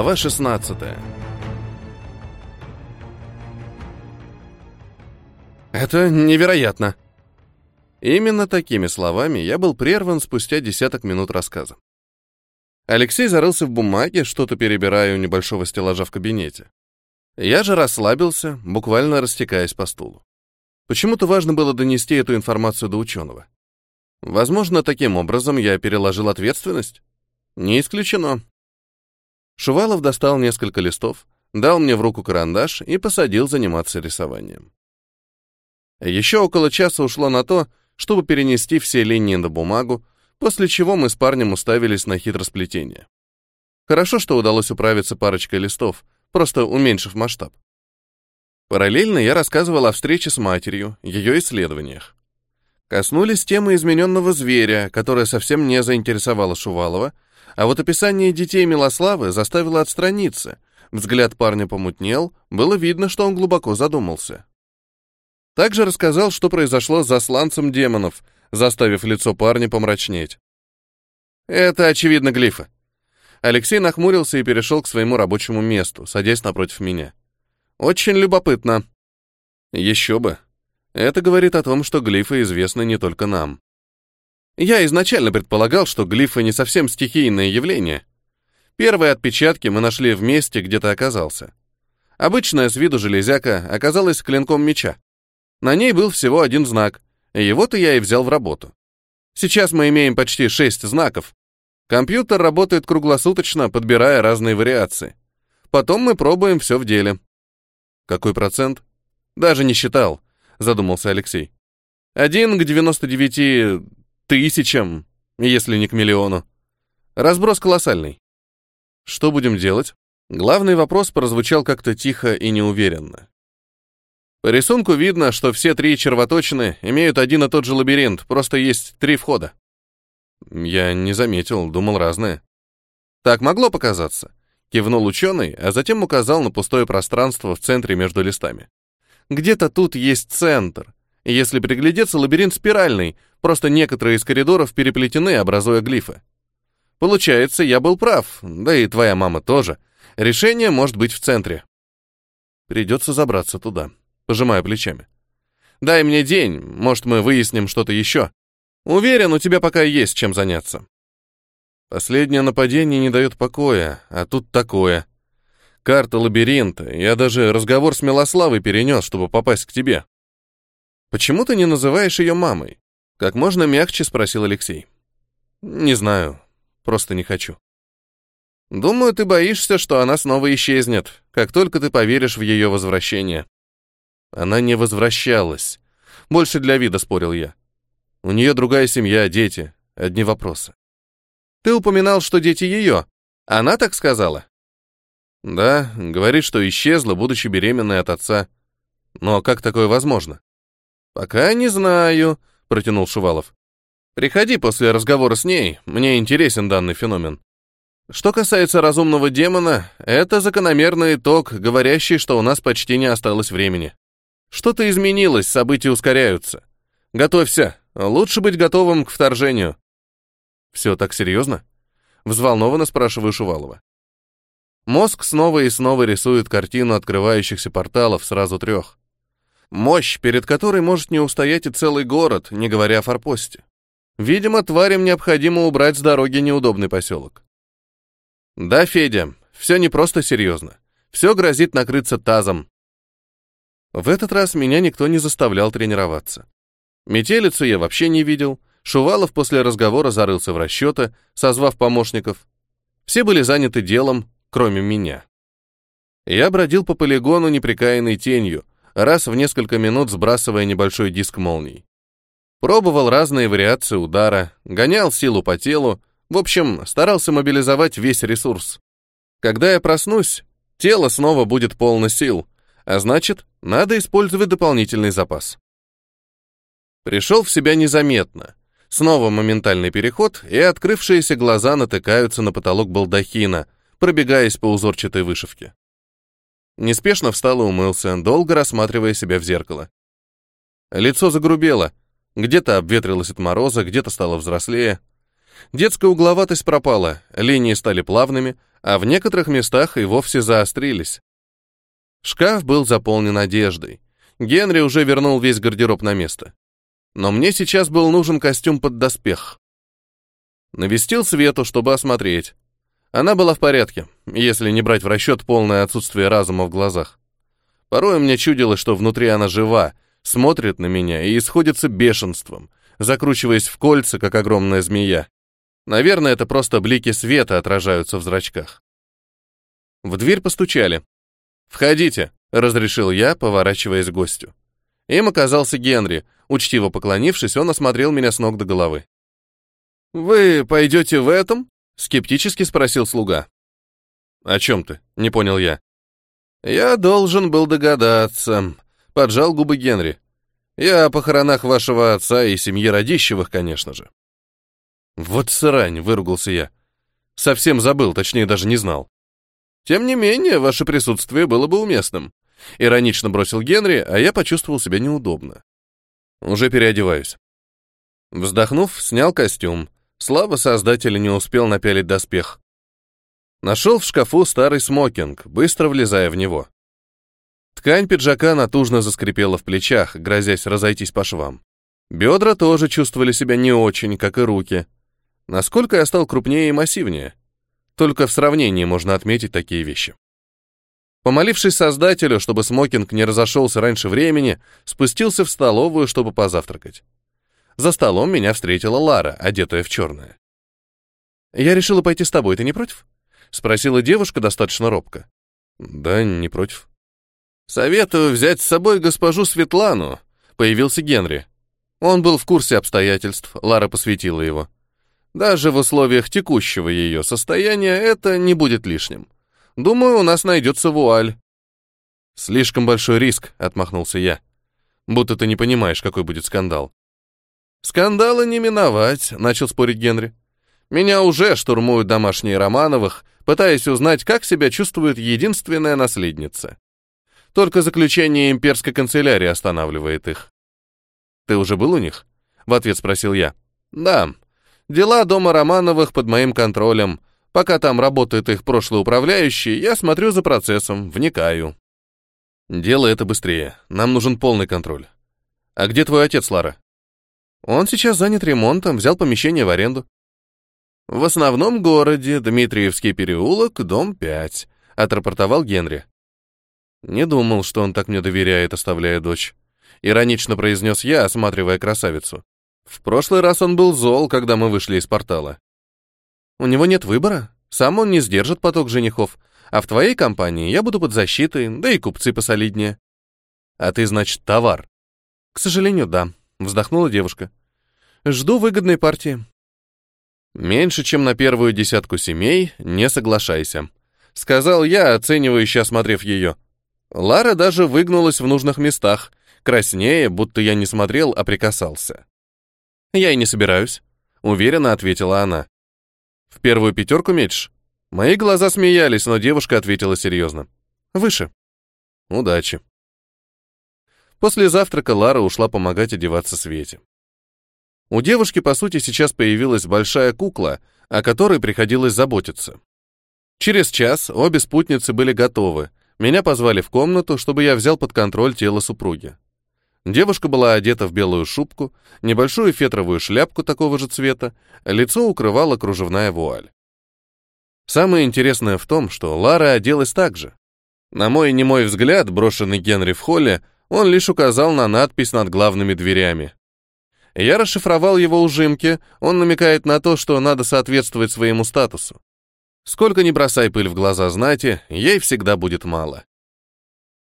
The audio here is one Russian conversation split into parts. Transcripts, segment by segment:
Глава 16 Это невероятно. Именно такими словами я был прерван спустя десяток минут рассказа. Алексей зарылся в бумаге, что-то перебирая у небольшого стеллажа в кабинете. Я же расслабился, буквально растекаясь по стулу. Почему-то важно было донести эту информацию до ученого. Возможно, таким образом я переложил ответственность? Не исключено. Шувалов достал несколько листов, дал мне в руку карандаш и посадил заниматься рисованием. Еще около часа ушло на то, чтобы перенести все линии на бумагу, после чего мы с парнем уставились на хитросплетение. Хорошо, что удалось управиться парочкой листов, просто уменьшив масштаб. Параллельно я рассказывал о встрече с матерью, ее исследованиях. Коснулись темы измененного зверя, которая совсем не заинтересовала Шувалова, а вот описание детей Милославы заставило отстраниться. Взгляд парня помутнел, было видно, что он глубоко задумался. Также рассказал, что произошло с засланцем демонов, заставив лицо парня помрачнеть. Это, очевидно, глифы. Алексей нахмурился и перешел к своему рабочему месту, садясь напротив меня. Очень любопытно. Еще бы. Это говорит о том, что глифы известны не только нам. Я изначально предполагал, что глифы не совсем стихийное явление. Первые отпечатки мы нашли в месте, где ты оказался. Обычная с виду железяка оказалась клинком меча. На ней был всего один знак, и его-то я и взял в работу. Сейчас мы имеем почти шесть знаков. Компьютер работает круглосуточно, подбирая разные вариации. Потом мы пробуем все в деле. Какой процент? Даже не считал, задумался Алексей. Один к 99 тысячам, если не к миллиону. Разброс колоссальный. Что будем делать? Главный вопрос прозвучал как-то тихо и неуверенно. По рисунку видно, что все три червоточины имеют один и тот же лабиринт, просто есть три входа. Я не заметил, думал разное. Так могло показаться. Кивнул ученый, а затем указал на пустое пространство в центре между листами. Где-то тут есть центр, если приглядеться, лабиринт спиральный, просто некоторые из коридоров переплетены, образуя глифы. Получается, я был прав, да и твоя мама тоже. Решение может быть в центре. Придется забраться туда, пожимая плечами. Дай мне день, может, мы выясним что-то еще. Уверен, у тебя пока есть чем заняться. Последнее нападение не дает покоя, а тут такое. Карта лабиринта, я даже разговор с Милославой перенес, чтобы попасть к тебе. «Почему ты не называешь ее мамой?» Как можно мягче спросил Алексей. «Не знаю, просто не хочу». «Думаю, ты боишься, что она снова исчезнет, как только ты поверишь в ее возвращение». Она не возвращалась. Больше для вида спорил я. У нее другая семья, дети, одни вопросы. Ты упоминал, что дети ее. Она так сказала? Да, говорит, что исчезла, будучи беременной от отца. Но как такое возможно? «Пока не знаю», — протянул Шувалов. «Приходи после разговора с ней, мне интересен данный феномен». Что касается разумного демона, это закономерный итог, говорящий, что у нас почти не осталось времени. Что-то изменилось, события ускоряются. Готовься, лучше быть готовым к вторжению. Все так серьезно? Взволнованно спрашиваю Шувалова. Мозг снова и снова рисует картину открывающихся порталов сразу трех. Мощь, перед которой может не устоять и целый город, не говоря о форпосте. Видимо, тварям необходимо убрать с дороги неудобный поселок. Да, Федя, все не просто серьезно. Все грозит накрыться тазом. В этот раз меня никто не заставлял тренироваться. Метелицу я вообще не видел. Шувалов после разговора зарылся в расчеты, созвав помощников. Все были заняты делом, кроме меня. Я бродил по полигону неприкаянной тенью, раз в несколько минут сбрасывая небольшой диск молний. Пробовал разные вариации удара, гонял силу по телу, в общем, старался мобилизовать весь ресурс. Когда я проснусь, тело снова будет полно сил, а значит, надо использовать дополнительный запас. Пришел в себя незаметно. Снова моментальный переход, и открывшиеся глаза натыкаются на потолок балдахина, пробегаясь по узорчатой вышивке. Неспешно встал и умылся, долго рассматривая себя в зеркало. Лицо загрубело. Где-то обветрилось от мороза, где-то стало взрослее. Детская угловатость пропала, линии стали плавными, а в некоторых местах и вовсе заострились. Шкаф был заполнен одеждой. Генри уже вернул весь гардероб на место. Но мне сейчас был нужен костюм под доспех. Навестил Свету, чтобы осмотреть. Она была в порядке, если не брать в расчет полное отсутствие разума в глазах. Порой мне чудилось, что внутри она жива, смотрит на меня и исходится бешенством, закручиваясь в кольца, как огромная змея. Наверное, это просто блики света отражаются в зрачках. В дверь постучали. «Входите», — разрешил я, поворачиваясь к гостю. Им оказался Генри. Учтиво поклонившись, он осмотрел меня с ног до головы. «Вы пойдете в этом?» — скептически спросил слуга. «О чем ты?» — не понял я. «Я должен был догадаться», — поджал губы Генри. «Я о похоронах вашего отца и семьи Радищевых, конечно же». «Вот срань», — выругался я. «Совсем забыл, точнее, даже не знал». «Тем не менее, ваше присутствие было бы уместным», — иронично бросил Генри, а я почувствовал себя неудобно. «Уже переодеваюсь». Вздохнув, снял костюм. Слава создателя не успел напялить доспех. Нашел в шкафу старый смокинг, быстро влезая в него. Ткань пиджака натужно заскрипела в плечах, грозясь разойтись по швам. Бедра тоже чувствовали себя не очень, как и руки. Насколько я стал крупнее и массивнее? Только в сравнении можно отметить такие вещи. Помолившись Создателю, чтобы смокинг не разошелся раньше времени, спустился в столовую, чтобы позавтракать. За столом меня встретила Лара, одетая в черное. «Я решила пойти с тобой, ты не против?» — спросила девушка достаточно робко. «Да, не против». «Советую взять с собой госпожу Светлану», — появился Генри. Он был в курсе обстоятельств, Лара посвятила его. Даже в условиях текущего ее состояния это не будет лишним. Думаю, у нас найдется вуаль. Слишком большой риск, отмахнулся я. Будто ты не понимаешь, какой будет скандал. Скандала не миновать, начал спорить Генри. Меня уже штурмуют домашние Романовых, пытаясь узнать, как себя чувствует единственная наследница. Только заключение имперской канцелярии останавливает их. «Ты уже был у них?» — в ответ спросил я. «Да. Дела дома Романовых под моим контролем. Пока там работает их прошлый управляющий, я смотрю за процессом, вникаю». «Дело это быстрее. Нам нужен полный контроль. А где твой отец, Лара?» «Он сейчас занят ремонтом, взял помещение в аренду». «В основном городе, Дмитриевский переулок, дом 5», — отрапортовал Генри. Не думал, что он так мне доверяет, оставляя дочь. Иронично произнес я, осматривая красавицу. В прошлый раз он был зол, когда мы вышли из портала. У него нет выбора. Сам он не сдержит поток женихов. А в твоей компании я буду под защитой, да и купцы посолиднее. А ты, значит, товар. К сожалению, да, вздохнула девушка. Жду выгодной партии. «Меньше, чем на первую десятку семей, не соглашайся», — сказал я, оценивающе осмотрев ее. Лара даже выгнулась в нужных местах, краснее, будто я не смотрел, а прикасался. «Я и не собираюсь», — уверенно ответила она. «В первую пятерку метишь?» Мои глаза смеялись, но девушка ответила серьезно. «Выше». «Удачи». После завтрака Лара ушла помогать одеваться Свете. У девушки, по сути, сейчас появилась большая кукла, о которой приходилось заботиться. Через час обе спутницы были готовы. Меня позвали в комнату, чтобы я взял под контроль тело супруги. Девушка была одета в белую шубку, небольшую фетровую шляпку такого же цвета, лицо укрывала кружевная вуаль. Самое интересное в том, что Лара оделась так же. На мой немой взгляд, брошенный Генри в холле, он лишь указал на надпись над главными дверями. Я расшифровал его ужимки, он намекает на то, что надо соответствовать своему статусу. Сколько ни бросай пыль в глаза знати, ей всегда будет мало.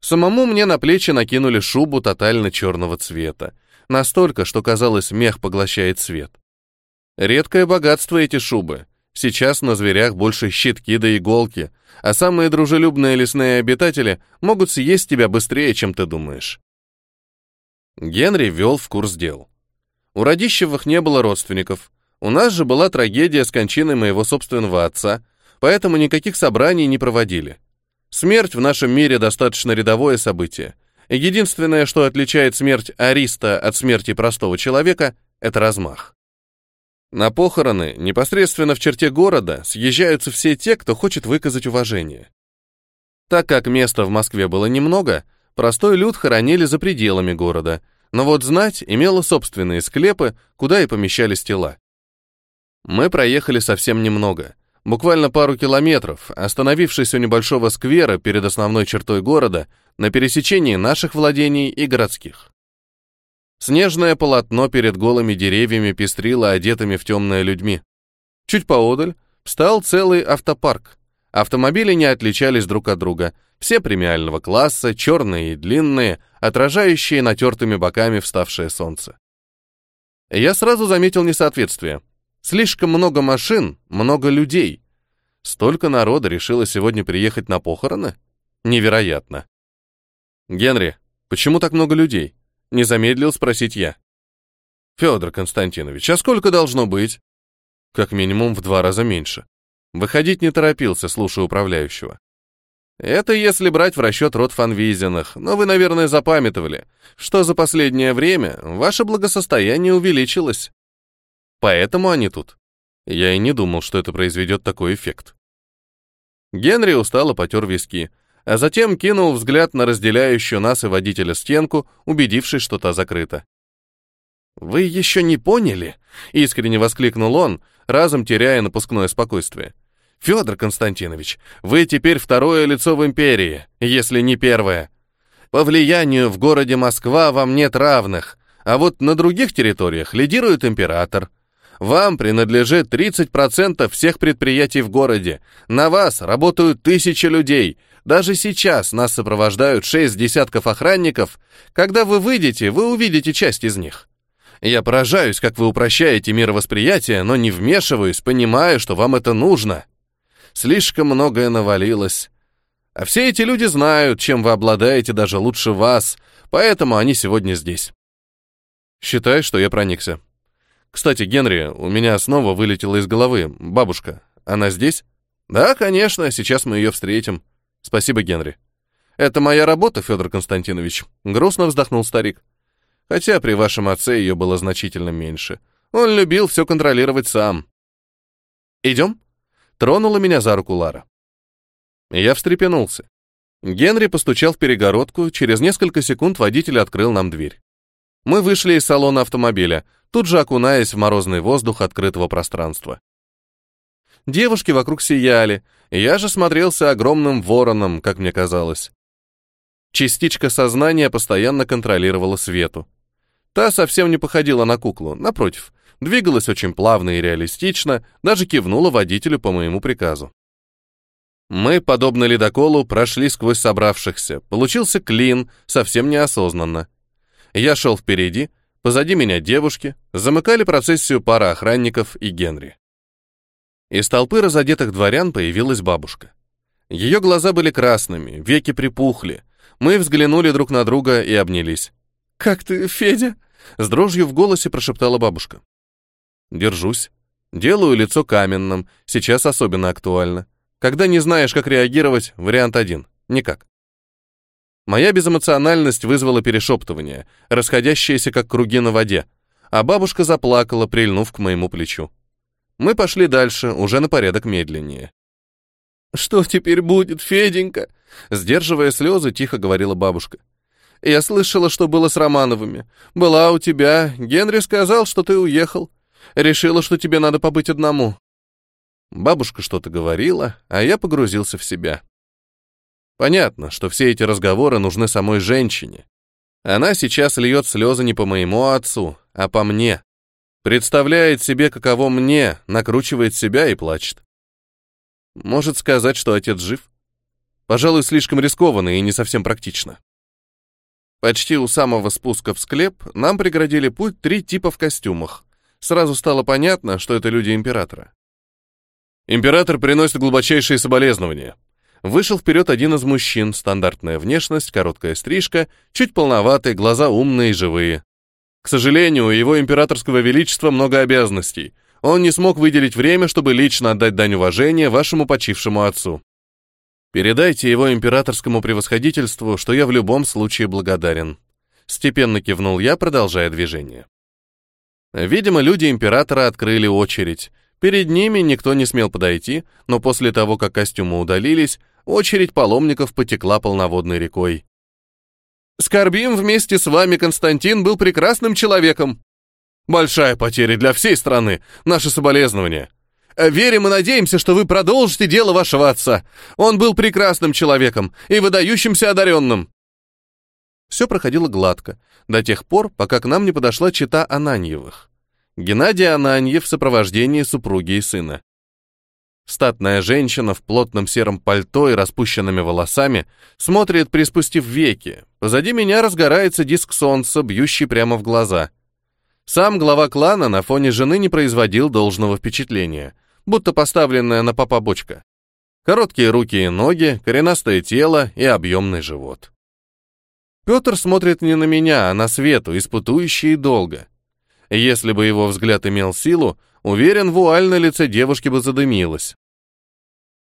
Самому мне на плечи накинули шубу тотально черного цвета, настолько, что казалось, мех поглощает свет. Редкое богатство эти шубы. Сейчас на зверях больше щитки да иголки, а самые дружелюбные лесные обитатели могут съесть тебя быстрее, чем ты думаешь. Генри вел в курс дел. У Радищевых не было родственников. У нас же была трагедия с кончиной моего собственного отца, поэтому никаких собраний не проводили. Смерть в нашем мире достаточно рядовое событие. единственное, что отличает смерть Ариста от смерти простого человека, это размах. На похороны непосредственно в черте города съезжаются все те, кто хочет выказать уважение. Так как места в Москве было немного, простой люд хоронили за пределами города, но вот знать имела собственные склепы, куда и помещались тела. Мы проехали совсем немного, буквально пару километров, остановившись у небольшого сквера перед основной чертой города на пересечении наших владений и городских. Снежное полотно перед голыми деревьями пестрило одетыми в темное людьми. Чуть поодаль встал целый автопарк. Автомобили не отличались друг от друга. Все премиального класса, черные и длинные, отражающие натертыми боками вставшее солнце. Я сразу заметил несоответствие. Слишком много машин, много людей. Столько народа решило сегодня приехать на похороны? Невероятно. Генри, почему так много людей? Не замедлил спросить я. Федор Константинович, а сколько должно быть? Как минимум в два раза меньше. Выходить не торопился, слушая управляющего. Это если брать в расчет род Фанвизиных, но вы, наверное, запамятовали, что за последнее время ваше благосостояние увеличилось. Поэтому они тут. Я и не думал, что это произведет такой эффект. Генри устало потер виски, а затем кинул взгляд на разделяющую нас и водителя стенку, убедившись, что та закрыта. «Вы еще не поняли?» — искренне воскликнул он, разом теряя напускное спокойствие. «Федор Константинович, вы теперь второе лицо в империи, если не первое. По влиянию в городе Москва вам нет равных, а вот на других территориях лидирует император. Вам принадлежит 30% всех предприятий в городе. На вас работают тысячи людей, даже сейчас нас сопровождают шесть десятков охранников. Когда вы выйдете, вы увидите часть из них. Я поражаюсь, как вы упрощаете мировосприятие, но не вмешиваюсь, понимаю, что вам это нужно. Слишком многое навалилось. А все эти люди знают, чем вы обладаете даже лучше вас, поэтому они сегодня здесь. Считай, что я проникся. Кстати, Генри, у меня снова вылетело из головы. Бабушка, она здесь? Да, конечно, сейчас мы ее встретим. Спасибо, Генри. Это моя работа, Федор Константинович. Грустно вздохнул старик. Хотя при вашем отце ее было значительно меньше. Он любил все контролировать сам. Идем? Тронула меня за руку Лара. Я встрепенулся. Генри постучал в перегородку, через несколько секунд водитель открыл нам дверь. Мы вышли из салона автомобиля, тут же окунаясь в морозный воздух открытого пространства. Девушки вокруг сияли, я же смотрелся огромным вороном, как мне казалось. Частичка сознания постоянно контролировала Свету. Та совсем не походила на куклу, напротив, двигалась очень плавно и реалистично, даже кивнула водителю по моему приказу. Мы, подобно ледоколу, прошли сквозь собравшихся. Получился клин, совсем неосознанно. Я шел впереди, позади меня девушки, замыкали процессию пара охранников и Генри. Из толпы разодетых дворян появилась бабушка. Ее глаза были красными, веки припухли. Мы взглянули друг на друга и обнялись. «Как ты, Федя?» — с дрожью в голосе прошептала бабушка. «Держусь. Делаю лицо каменным, сейчас особенно актуально. Когда не знаешь, как реагировать, вариант один — никак». Моя безэмоциональность вызвала перешептывание, расходящееся как круги на воде, а бабушка заплакала, прильнув к моему плечу. Мы пошли дальше, уже на порядок медленнее. «Что теперь будет, Феденька?» Сдерживая слезы, тихо говорила бабушка. «Я слышала, что было с Романовыми. Была у тебя. Генри сказал, что ты уехал. Решила, что тебе надо побыть одному». Бабушка что-то говорила, а я погрузился в себя. Понятно, что все эти разговоры нужны самой женщине. Она сейчас льет слезы не по моему отцу, а по мне. Представляет себе, каково мне, накручивает себя и плачет. Может сказать, что отец жив? Пожалуй, слишком рискованно и не совсем практично. Почти у самого спуска в склеп нам преградили путь три типа в костюмах. Сразу стало понятно, что это люди императора. Император приносит глубочайшие соболезнования. Вышел вперед один из мужчин, стандартная внешность, короткая стрижка, чуть полноватые, глаза умные и живые. К сожалению, у его императорского величества много обязанностей. Он не смог выделить время, чтобы лично отдать дань уважения вашему почившему отцу. Передайте его императорскому превосходительству, что я в любом случае благодарен. Степенно кивнул я, продолжая движение. Видимо, люди императора открыли очередь. Перед ними никто не смел подойти, но после того, как костюмы удалились, очередь паломников потекла полноводной рекой. «Скорбим вместе с вами, Константин был прекрасным человеком. Большая потеря для всей страны, наше соболезнование. Верим и надеемся, что вы продолжите дело вашего отца. Он был прекрасным человеком и выдающимся одаренным». Все проходило гладко, до тех пор, пока к нам не подошла чита Ананьевых. Геннадий Ананьев в сопровождении супруги и сына. Статная женщина в плотном сером пальто и распущенными волосами смотрит, приспустив веки. Позади меня разгорается диск солнца, бьющий прямо в глаза. Сам глава клана на фоне жены не производил должного впечатления, будто поставленная на попа бочка. Короткие руки и ноги, коренастое тело и объемный живот. Петр смотрит не на меня, а на Свету, испытующий долго. Если бы его взгляд имел силу, уверен, вуаль на лице девушки бы задымилась.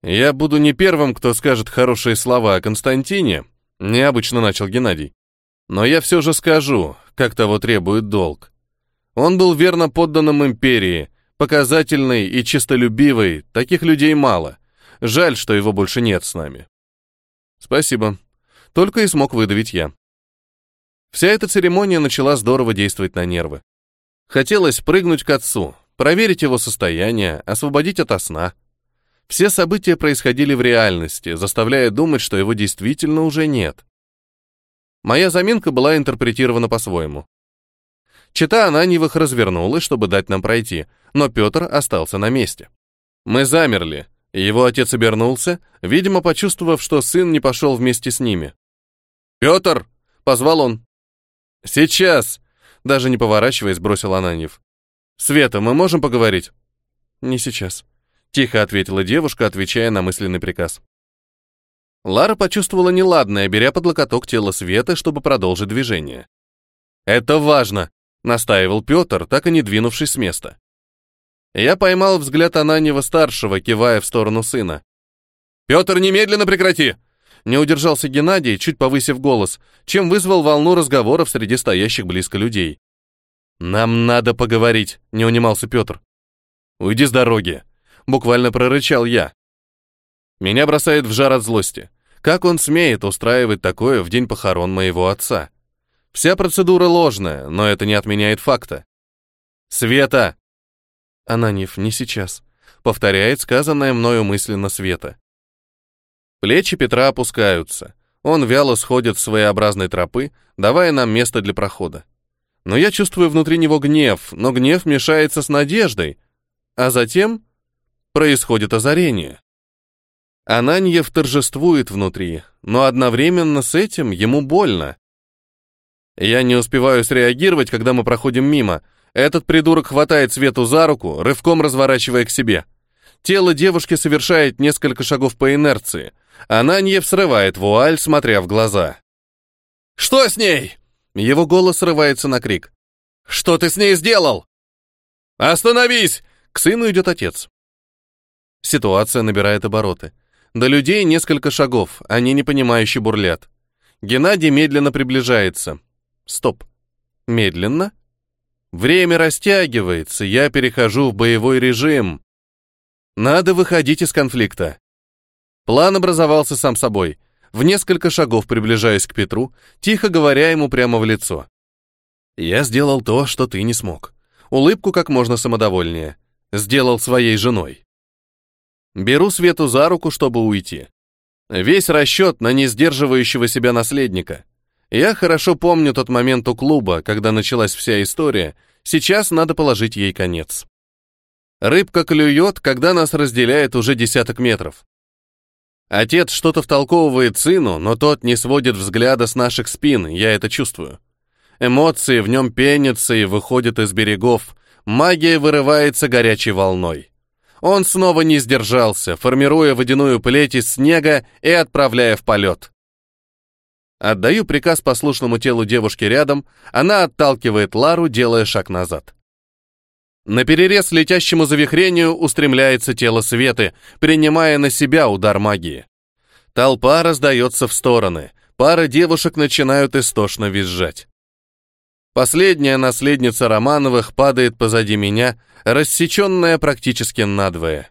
«Я буду не первым, кто скажет хорошие слова о Константине», — необычно начал Геннадий. «Но я все же скажу, как того требует долг. Он был верно подданным империи, показательный и чистолюбивый, таких людей мало. Жаль, что его больше нет с нами». «Спасибо», — только и смог выдавить я. Вся эта церемония начала здорово действовать на нервы. Хотелось прыгнуть к отцу, проверить его состояние, освободить ото сна. Все события происходили в реальности, заставляя думать, что его действительно уже нет. Моя заминка была интерпретирована по-своему. Чита Ананьевых развернулась, чтобы дать нам пройти, но Петр остался на месте. Мы замерли, его отец обернулся, видимо, почувствовав, что сын не пошел вместе с ними. «Петр!» — позвал он. «Сейчас!» — даже не поворачиваясь, бросил Ананьев. «Света, мы можем поговорить?» «Не сейчас», — тихо ответила девушка, отвечая на мысленный приказ. Лара почувствовала неладное, беря под локоток тело Светы, чтобы продолжить движение. «Это важно», — настаивал Петр, так и не двинувшись с места. Я поймал взгляд Ананьева-старшего, кивая в сторону сына. «Петр, немедленно прекрати!» Не удержался Геннадий, чуть повысив голос, чем вызвал волну разговоров среди стоящих близко людей. «Нам надо поговорить», — не унимался Петр. «Уйди с дороги», — буквально прорычал я. Меня бросает в жар от злости. Как он смеет устраивать такое в день похорон моего отца? Вся процедура ложная, но это не отменяет факта. «Света!» «Ананьев, не сейчас», — повторяет сказанное мною мысленно Света. Плечи Петра опускаются. Он вяло сходит с своеобразной тропы, давая нам место для прохода. Но я чувствую внутри него гнев, но гнев мешается с надеждой. А затем происходит озарение. Ананьев торжествует внутри, но одновременно с этим ему больно. Я не успеваю среагировать, когда мы проходим мимо. Этот придурок хватает Свету за руку, рывком разворачивая к себе. Тело девушки совершает несколько шагов по инерции — Ананьев срывает вуаль, смотря в глаза. «Что с ней?» Его голос срывается на крик. «Что ты с ней сделал?» «Остановись!» К сыну идет отец. Ситуация набирает обороты. До людей несколько шагов, они непонимающе бурлят. Геннадий медленно приближается. Стоп. Медленно? Время растягивается, я перехожу в боевой режим. Надо выходить из конфликта. План образовался сам собой. В несколько шагов приближаясь к Петру, тихо говоря ему прямо в лицо. «Я сделал то, что ты не смог. Улыбку как можно самодовольнее. Сделал своей женой». Беру Свету за руку, чтобы уйти. Весь расчет на несдерживающего себя наследника. Я хорошо помню тот момент у клуба, когда началась вся история. Сейчас надо положить ей конец. Рыбка клюет, когда нас разделяет уже десяток метров. Отец что-то втолковывает сыну, но тот не сводит взгляда с наших спин, я это чувствую. Эмоции в нем пенятся и выходят из берегов. Магия вырывается горячей волной. Он снова не сдержался, формируя водяную плеть из снега и отправляя в полет. Отдаю приказ послушному телу девушки рядом, она отталкивает Лару, делая шаг назад. На перерез летящему завихрению устремляется тело Светы, принимая на себя удар магии. Толпа раздается в стороны, пара девушек начинают истошно визжать. Последняя наследница Романовых падает позади меня, рассеченная практически надвое.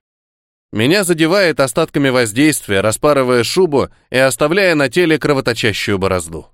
Меня задевает остатками воздействия, распарывая шубу и оставляя на теле кровоточащую борозду.